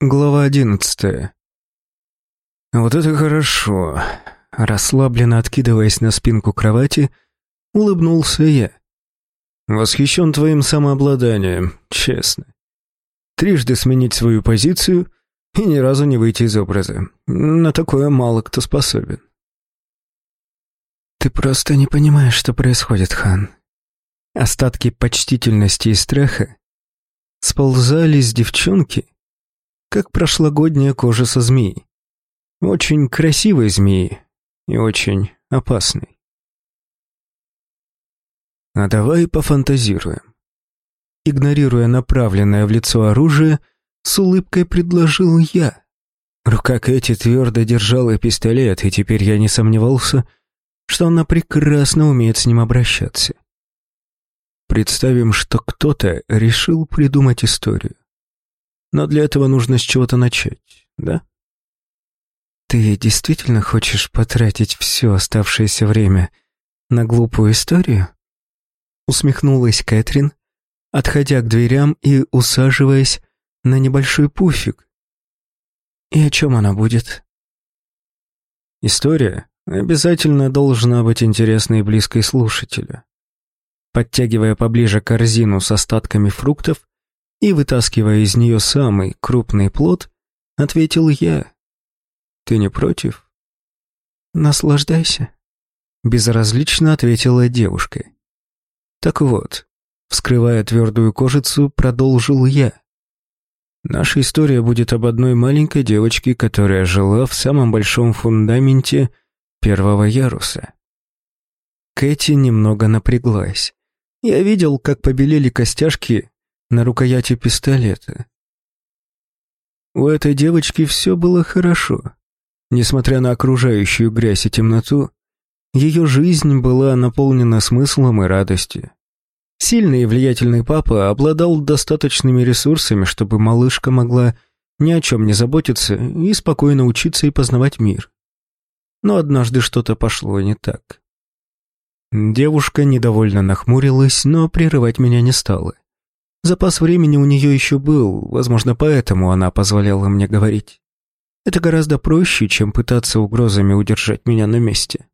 Глава одиннадцатая. Вот это хорошо. Расслабленно откидываясь на спинку кровати, улыбнулся я. Восхищен твоим самообладанием, честно. Трижды сменить свою позицию и ни разу не выйти из образа. На такое мало кто способен. Ты просто не понимаешь, что происходит, Хан. Остатки почтительности и страха сползали с девчонки, как прошлогодняя кожа со змеей. Очень красивой змеи и очень опасной. А давай пофантазируем. Игнорируя направленное в лицо оружие, с улыбкой предложил я. Рука Кэти твердо держала пистолет, и теперь я не сомневался, что она прекрасно умеет с ним обращаться. Представим, что кто-то решил придумать историю. Но для этого нужно с чего-то начать, да? Ты действительно хочешь потратить все оставшееся время на глупую историю? Усмехнулась Кэтрин, отходя к дверям и усаживаясь на небольшой пуфик. И о чем она будет? История обязательно должна быть интересной и близкой слушателю. Подтягивая поближе корзину с остатками фруктов, и, вытаскивая из нее самый крупный плод, ответил я. «Ты не против?» «Наслаждайся», — безразлично ответила девушка. «Так вот», — вскрывая твердую кожицу, продолжил я. «Наша история будет об одной маленькой девочке, которая жила в самом большом фундаменте первого яруса». Кэти немного напряглась. Я видел, как побелели костяшки на рукояти пистолета. У этой девочки все было хорошо. Несмотря на окружающую грязь и темноту, ее жизнь была наполнена смыслом и радостью. Сильный и влиятельный папа обладал достаточными ресурсами, чтобы малышка могла ни о чем не заботиться и спокойно учиться и познавать мир. Но однажды что-то пошло не так. Девушка недовольно нахмурилась, но прерывать меня не стала. Запас времени у нее еще был, возможно, поэтому она позволяла мне говорить. Это гораздо проще, чем пытаться угрозами удержать меня на месте.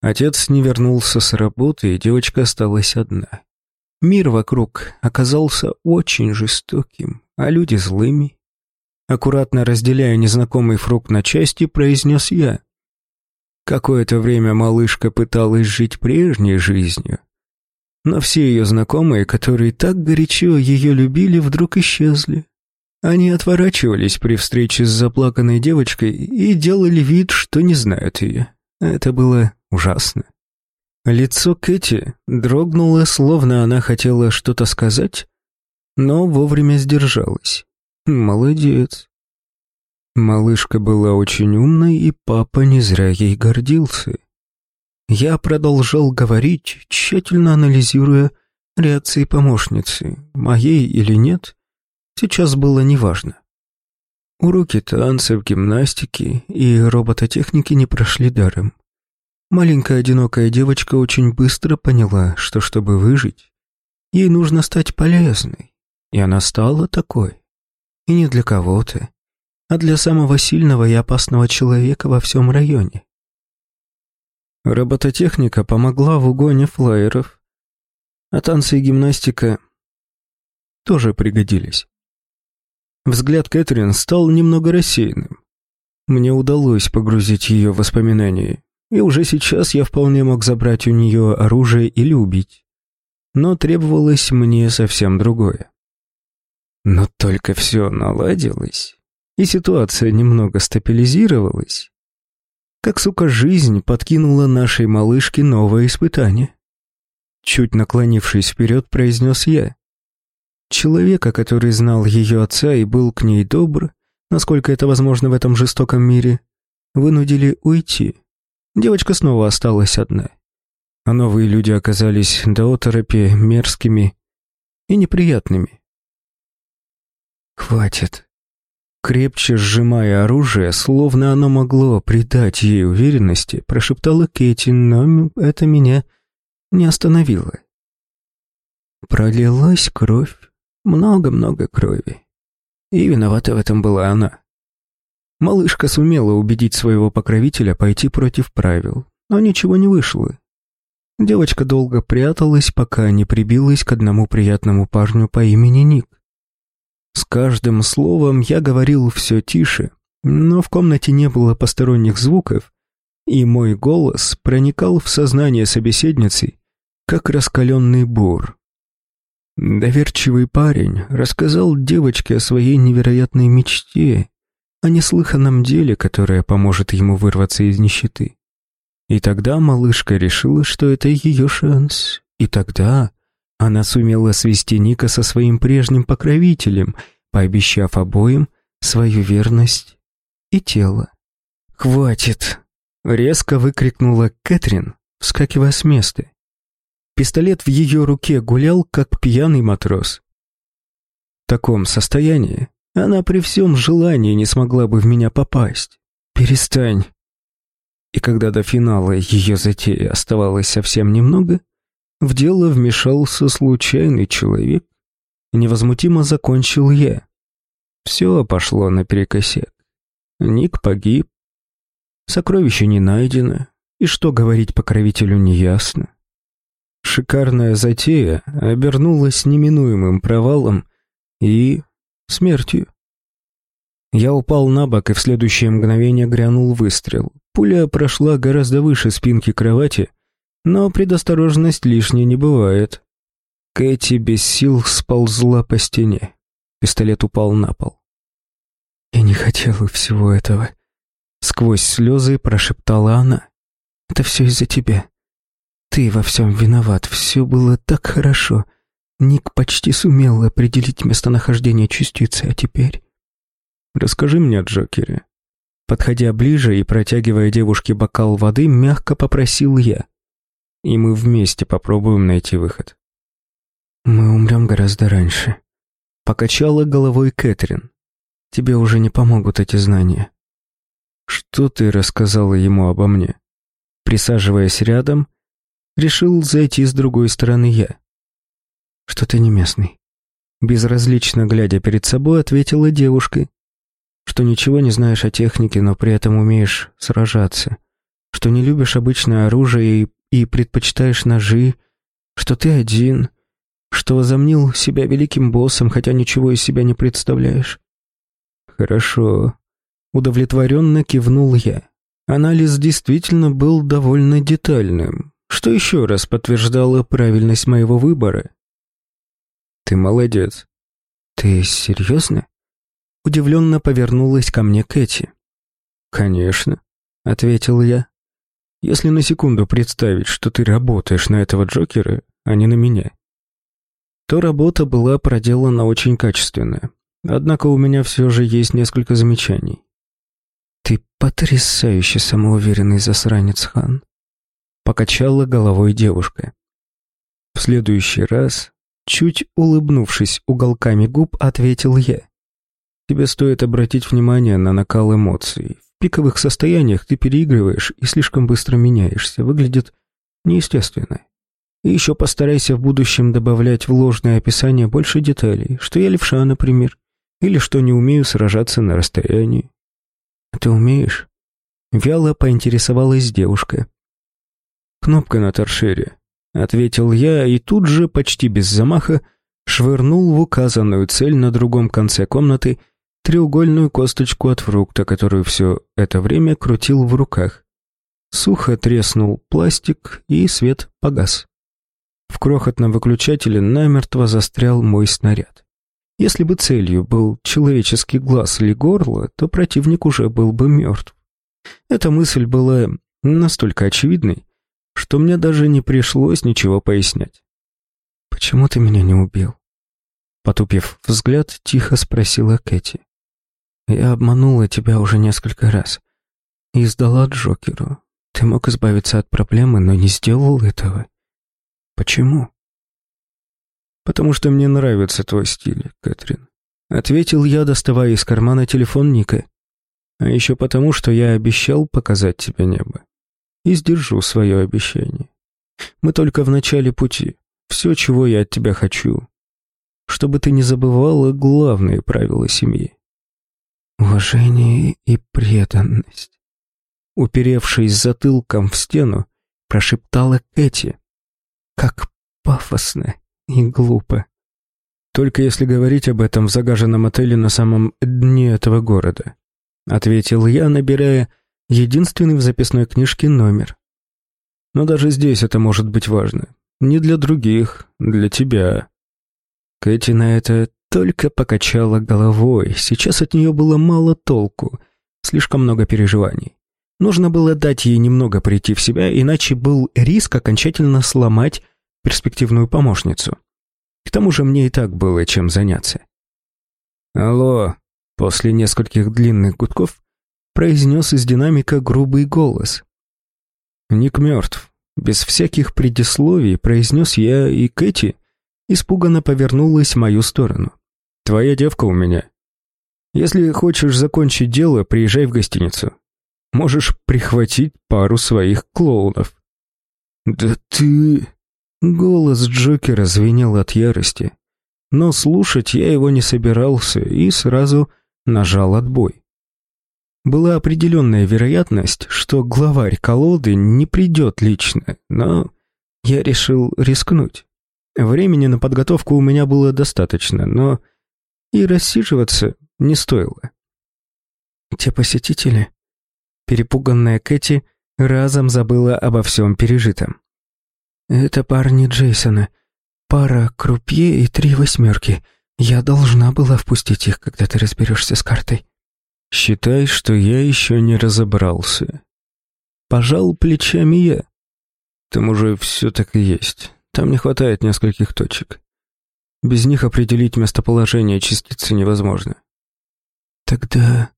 Отец не вернулся с работы, и девочка осталась одна. Мир вокруг оказался очень жестоким, а люди злыми. Аккуратно разделяя незнакомый фрукт на части, произнес я. Какое-то время малышка пыталась жить прежней жизнью, но все ее знакомые, которые так горячо ее любили, вдруг исчезли. Они отворачивались при встрече с заплаканной девочкой и делали вид, что не знают ее. Это было ужасно. Лицо Кэти дрогнуло, словно она хотела что-то сказать, но вовремя сдержалась. Молодец. Малышка была очень умной, и папа не зря ей гордился. Я продолжал говорить, тщательно анализируя реакции помощницы, моей или нет, сейчас было неважно. Уроки танцев, гимнастики и робототехники не прошли даром. Маленькая одинокая девочка очень быстро поняла, что чтобы выжить, ей нужно стать полезной, и она стала такой. И не для кого-то, а для самого сильного и опасного человека во всем районе. Робототехника помогла в угоне флайеров, а танцы и гимнастика тоже пригодились. Взгляд Кэтрин стал немного рассеянным. Мне удалось погрузить ее в воспоминания, и уже сейчас я вполне мог забрать у нее оружие или убить. Но требовалось мне совсем другое. Но только все наладилось, и ситуация немного стабилизировалась, как, сука, жизнь подкинула нашей малышке новое испытание. Чуть наклонившись вперед, произнес я. Человека, который знал ее отца и был к ней добр, насколько это возможно в этом жестоком мире, вынудили уйти. Девочка снова осталась одна. А новые люди оказались до оторопи мерзкими и неприятными. «Хватит», Крепче сжимая оружие, словно оно могло придать ей уверенности, прошептала Кэти, но это меня не остановило. Пролилась кровь, много-много крови. и виновата в этом была она. Малышка сумела убедить своего покровителя пойти против правил, но ничего не вышло. Девочка долго пряталась, пока не прибилась к одному приятному парню по имени Ник. С каждым словом я говорил все тише, но в комнате не было посторонних звуков, и мой голос проникал в сознание собеседницы, как раскаленный бур. Доверчивый парень рассказал девочке о своей невероятной мечте, о неслыханном деле, которое поможет ему вырваться из нищеты. И тогда малышка решила, что это ее шанс. И тогда она сумела свести Ника со своим прежним покровителем, пообещав обоим свою верность и тело. «Хватит!» — резко выкрикнула Кэтрин, вскакивая с места. Пистолет в ее руке гулял, как пьяный матрос. В таком состоянии она при всем желании не смогла бы в меня попасть. «Перестань!» И когда до финала ее затеи оставалось совсем немного, в дело вмешался случайный человек. Невозмутимо закончил я. Все пошло наперекосяк. Ник погиб. Сокровище не найдено. И что говорить покровителю неясно. Шикарная затея обернулась неминуемым провалом и смертью. Я упал на бок, и в следующее мгновение грянул выстрел. Пуля прошла гораздо выше спинки кровати, но предосторожность лишней не бывает. Кэти без сил сползла по стене. Пистолет упал на пол. «Я не хотела всего этого», — сквозь слезы прошептала она. «Это все из-за тебя. Ты во всем виноват, все было так хорошо. Ник почти сумел определить местонахождение частицы, а теперь...» «Расскажи мне о Джокере», Подходя ближе и протягивая девушке бокал воды, мягко попросил я. И мы вместе попробуем найти выход. «Мы умрем гораздо раньше», — покачала головой Кэтрин. «Тебе уже не помогут эти знания». «Что ты рассказала ему обо мне?» Присаживаясь рядом, решил зайти с другой стороны я. «Что ты не местный?» Безразлично глядя перед собой, ответила девушка что ничего не знаешь о технике, но при этом умеешь сражаться, что не любишь обычное оружие и, и предпочитаешь ножи, что ты один, что возомнил себя великим боссом, хотя ничего из себя не представляешь. Хорошо. Удовлетворенно кивнул я. Анализ действительно был довольно детальным, что еще раз подтверждало правильность моего выбора. Ты молодец. Ты серьезно? Удивленно повернулась ко мне Кэти. «Конечно», — ответил я. «Если на секунду представить, что ты работаешь на этого Джокера, а не на меня, то работа была проделана очень качественно. Однако у меня все же есть несколько замечаний. Ты потрясающе самоуверенный засранец, Хан. Покачала головой девушка. В следующий раз, чуть улыбнувшись уголками губ, ответил я. Тебе стоит обратить внимание на накал эмоций. Пиковых состояниях ты переигрываешь и слишком быстро меняешься. Выглядит неестественно. И еще постарайся в будущем добавлять в ложное описание больше деталей, что я левша, например, или что не умею сражаться на расстоянии. А ты умеешь? Вяло поинтересовалась девушка. Кнопка на торшере, ответил я и тут же, почти без замаха, швырнул в указанную цель на другом конце комнаты треугольную косточку от фрукта, которую все это время крутил в руках. Сухо треснул пластик, и свет погас. В крохотном выключателе намертво застрял мой снаряд. Если бы целью был человеческий глаз или горло, то противник уже был бы мертв. Эта мысль была настолько очевидной, что мне даже не пришлось ничего пояснять. «Почему ты меня не убил?» Потупив взгляд, тихо спросила Кэти. Я обманула тебя уже несколько раз. И сдала Джокеру. Ты мог избавиться от проблемы, но не сделал этого. Почему? Потому что мне нравится твой стиль, Кэтрин. Ответил я, доставая из кармана телефон Ника. А еще потому, что я обещал показать тебе небо. И сдержу свое обещание. Мы только в начале пути. Все, чего я от тебя хочу, чтобы ты не забывала главные правила семьи. Уважение и преданность. Уперевшись затылком в стену, прошептала Кэти. Как пафосно и глупо. Только если говорить об этом в загаженном отеле на самом дне этого города, ответил я, набирая единственный в записной книжке номер. Но даже здесь это может быть важно. Не для других, для тебя. Кэти на это только покачала головой. Сейчас от нее было мало толку, слишком много переживаний. Нужно было дать ей немного прийти в себя, иначе был риск окончательно сломать перспективную помощницу. К тому же мне и так было чем заняться. «Алло!» После нескольких длинных гудков произнес из динамика грубый голос. «Ник мертв». Без всяких предисловий произнес я, и Кэти испуганно повернулась в мою сторону. «Твоя девка у меня. Если хочешь закончить дело, приезжай в гостиницу. Можешь прихватить пару своих клоунов». «Да ты...» Голос Джокера звенел от ярости. Но слушать я его не собирался и сразу нажал отбой. Была определенная вероятность, что главарь колоды не придет лично, но я решил рискнуть. Времени на подготовку у меня было достаточно, но и рассиживаться не стоило. Те посетители, перепуганная Кэти, разом забыла обо всем пережитом. «Это парни Джейсона. Пара крупье и три восьмерки. Я должна была впустить их, когда ты разберешься с картой». «Считай, что я еще не разобрался». Пожал плечами я. Там уже все так и есть. Там не хватает нескольких точек. Без них определить местоположение частицы невозможно. Тогда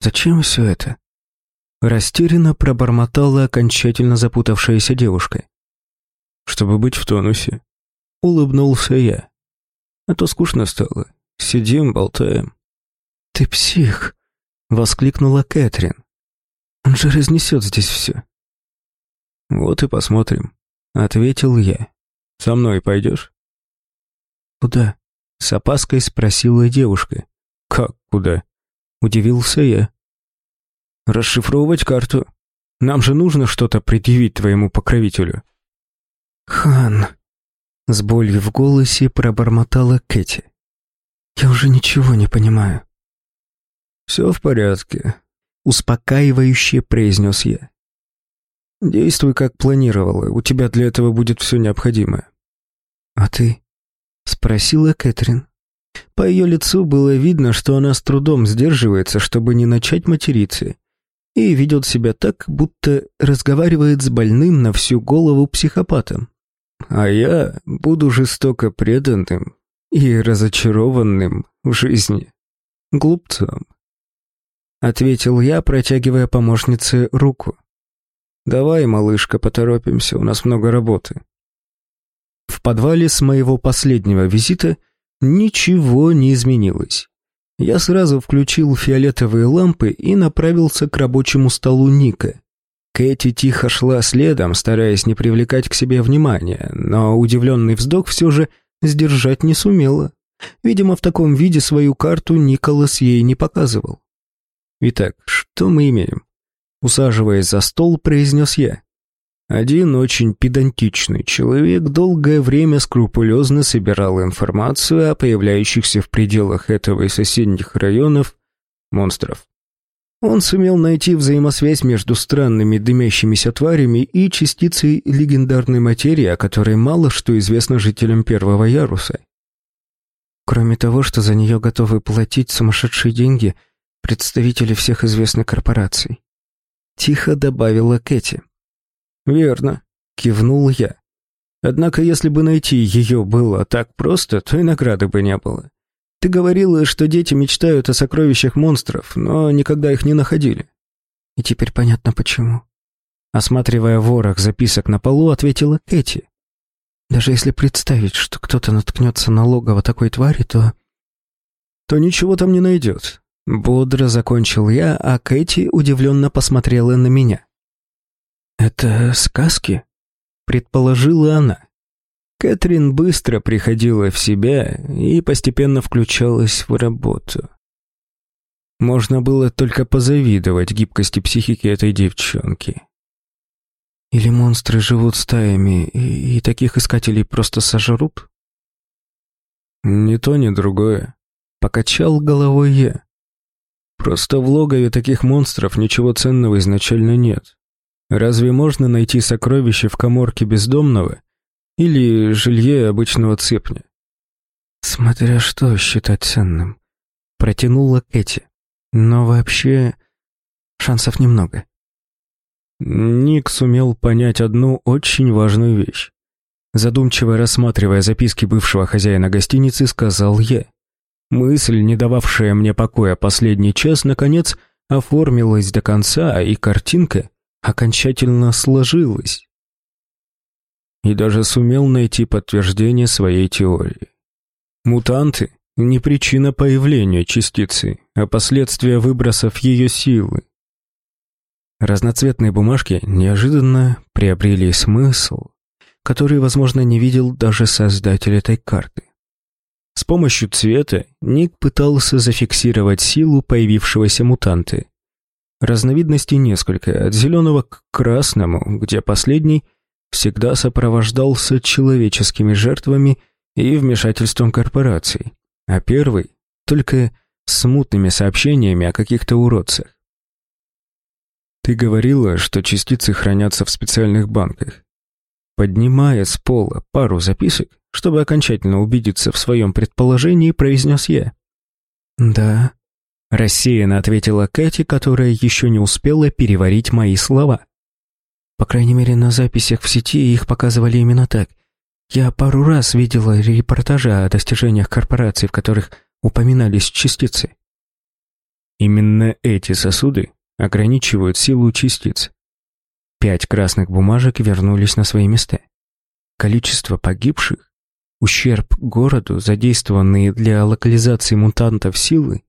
зачем все это? Растерянно пробормотала окончательно запутавшаяся девушка чтобы быть в тонусе. Улыбнулся я. А то скучно стало. Сидим, болтаем. «Ты псих!» — воскликнула Кэтрин. «Он же разнесет здесь все». «Вот и посмотрим», — ответил я. «Со мной пойдешь?» «Куда?» — с опаской спросила девушка. «Как куда?» — удивился я. «Расшифровывать карту. Нам же нужно что-то предъявить твоему покровителю». «Хан!» — с болью в голосе пробормотала Кэти. «Я уже ничего не понимаю». «Все в порядке», — успокаивающе произнес я. «Действуй, как планировала, у тебя для этого будет все необходимое». «А ты?» — спросила Кэтрин. По ее лицу было видно, что она с трудом сдерживается, чтобы не начать материться, и ведет себя так, будто разговаривает с больным на всю голову психопатом а я буду жестоко преданным и разочарованным в жизни глупцом. Ответил я, протягивая помощнице руку. «Давай, малышка, поторопимся, у нас много работы». В подвале с моего последнего визита ничего не изменилось. Я сразу включил фиолетовые лампы и направился к рабочему столу Ника. Кэти тихо шла следом, стараясь не привлекать к себе внимания, но удивленный вздох все же сдержать не сумела. Видимо, в таком виде свою карту Николас ей не показывал. «Итак, что мы имеем?» Усаживаясь за стол, произнес я. Один очень педантичный человек долгое время скрупулезно собирал информацию о появляющихся в пределах этого и соседних районов монстров. Он сумел найти взаимосвязь между странными дымящимися тварями и частицей легендарной материи, о которой мало что известно жителям первого яруса. Кроме того, что за нее готовы платить сумасшедшие деньги представители всех известных корпораций. Тихо добавила Кэти. «Верно», — кивнул я. «Однако, если бы найти ее было так просто, то и награды бы не было. Ты говорила, что дети мечтают о сокровищах монстров, но никогда их не находили. И теперь понятно почему. Осматривая ворох записок на полу, ответила Кэти. Даже если представить, что кто-то наткнется на логово такой твари, то... То ничего там не найдет. Бодро закончил я, а Кэти удивленно посмотрела на меня. «Это сказки?» — предположила она. Кэтрин быстро приходила в себя и постепенно включалась в работу. Можно было только позавидовать гибкости психики этой девчонки. Или монстры живут стаями, и, таких искателей просто сожрут? Ни то, ни другое. Покачал головой я. Просто в логове таких монстров ничего ценного изначально нет. Разве можно найти сокровище в коморке бездомного или жилье обычного цепня? Смотря что считать ценным. Протянула Кэти. Но вообще шансов немного. Ник сумел понять одну очень важную вещь. Задумчиво рассматривая записки бывшего хозяина гостиницы, сказал я. Мысль, не дававшая мне покоя последний час, наконец оформилась до конца, и картинка окончательно сложилась. И даже сумел найти подтверждение своей теории. Мутанты — не причина появления частицы, а последствия выбросов ее силы. Разноцветные бумажки неожиданно приобрели смысл, который, возможно, не видел даже создатель этой карты. С помощью цвета Ник пытался зафиксировать силу появившегося мутанта. Разновидностей несколько, от зеленого к красному, где последний всегда сопровождался человеческими жертвами и вмешательством корпораций, а первый — только смутными сообщениями о каких-то уродцах. Ты говорила, что частицы хранятся в специальных банках. Поднимая с пола пару записок, чтобы окончательно убедиться в своем предположении, произнес я. «Да», — рассеянно ответила Кэти, которая еще не успела переварить мои слова. По крайней мере, на записях в сети их показывали именно так. Я пару раз видела репортажи о достижениях корпораций, в которых упоминались частицы. Именно эти сосуды ограничивают силу частиц. Пять красных бумажек вернулись на свои места. Количество погибших, ущерб городу, задействованные для локализации мутантов силы,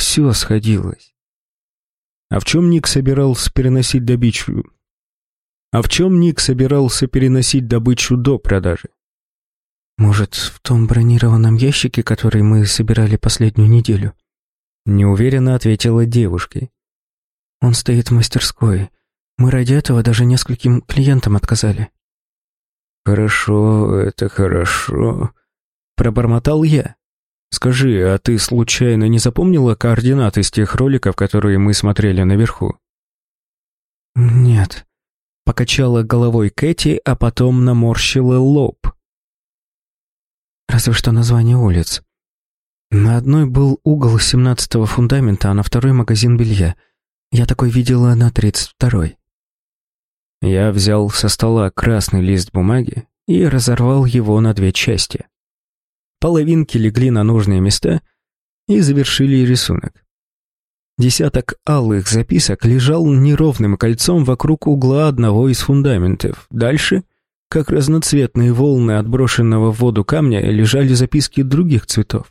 все сходилось. А в чем Ник собирался переносить добычу? А в чем Ник собирался переносить добычу до продажи? Может, в том бронированном ящике, который мы собирали последнюю неделю? Неуверенно ответила девушка. Он стоит в мастерской. Мы ради этого даже нескольким клиентам отказали. Хорошо, это хорошо, пробормотал я. Скажи, а ты случайно не запомнила координаты из тех роликов, которые мы смотрели наверху? Нет. Покачала головой Кэти, а потом наморщила лоб. Разве что название улиц. На одной был угол семнадцатого фундамента, а на второй магазин белья — я такой видела на тридцать второй. Я взял со стола красный лист бумаги и разорвал его на две части. Половинки легли на нужные места и завершили рисунок. Десяток алых записок лежал неровным кольцом вокруг угла одного из фундаментов. Дальше, как разноцветные волны отброшенного в воду камня, лежали записки других цветов.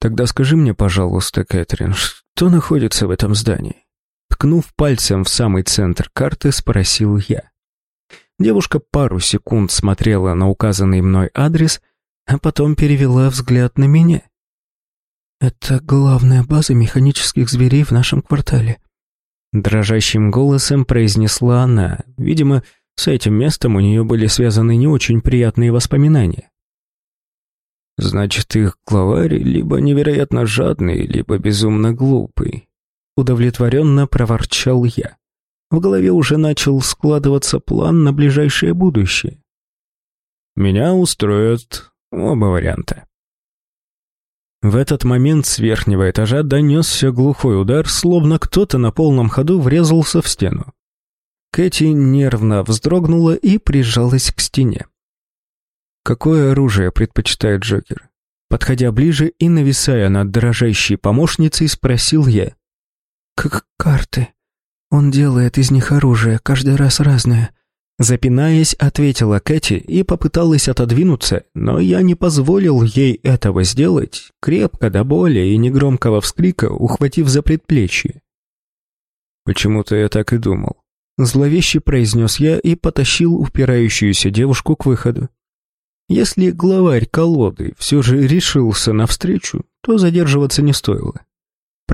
«Тогда скажи мне, пожалуйста, Кэтрин, что находится в этом здании?» Ткнув пальцем в самый центр карты, спросил я. Девушка пару секунд смотрела на указанный мной адрес, а потом перевела взгляд на меня. «Это главная база механических зверей в нашем квартале», дрожащим голосом произнесла она. Видимо, с этим местом у нее были связаны не очень приятные воспоминания. Значит, их главарь либо невероятно жадный, либо безумно глупый. Удовлетворенно проворчал я. В голове уже начал складываться план на ближайшее будущее. Меня устроят оба варианта. В этот момент с верхнего этажа донесся глухой удар, словно кто-то на полном ходу врезался в стену. Кэти нервно вздрогнула и прижалась к стене. Какое оружие предпочитает Джокер? Подходя ближе и нависая над дрожащей помощницей, спросил я. «Как карты. Он делает из них оружие, каждый раз разное». Запинаясь, ответила Кэти и попыталась отодвинуться, но я не позволил ей этого сделать, крепко до боли и негромкого вскрика, ухватив за предплечье. Почему-то я так и думал. Зловеще произнес я и потащил упирающуюся девушку к выходу. Если главарь колоды все же решился навстречу, то задерживаться не стоило.